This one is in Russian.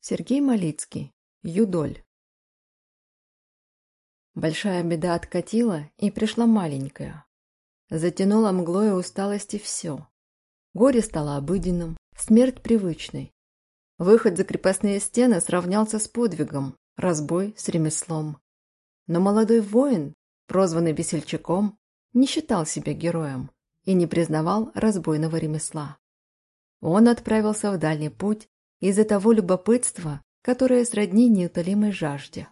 Сергей Малицкий. Юдоль. Большая беда откатила, и пришла маленькая. Затянула мглой усталости все. Горе стало обыденным, смерть привычной. Выход за крепостные стены сравнялся с подвигом, разбой с ремеслом. Но молодой воин, прозванный весельчаком, не считал себя героем и не признавал разбойного ремесла. Он отправился в дальний путь из-за того любопытства, которое сродни неутолимой жажде.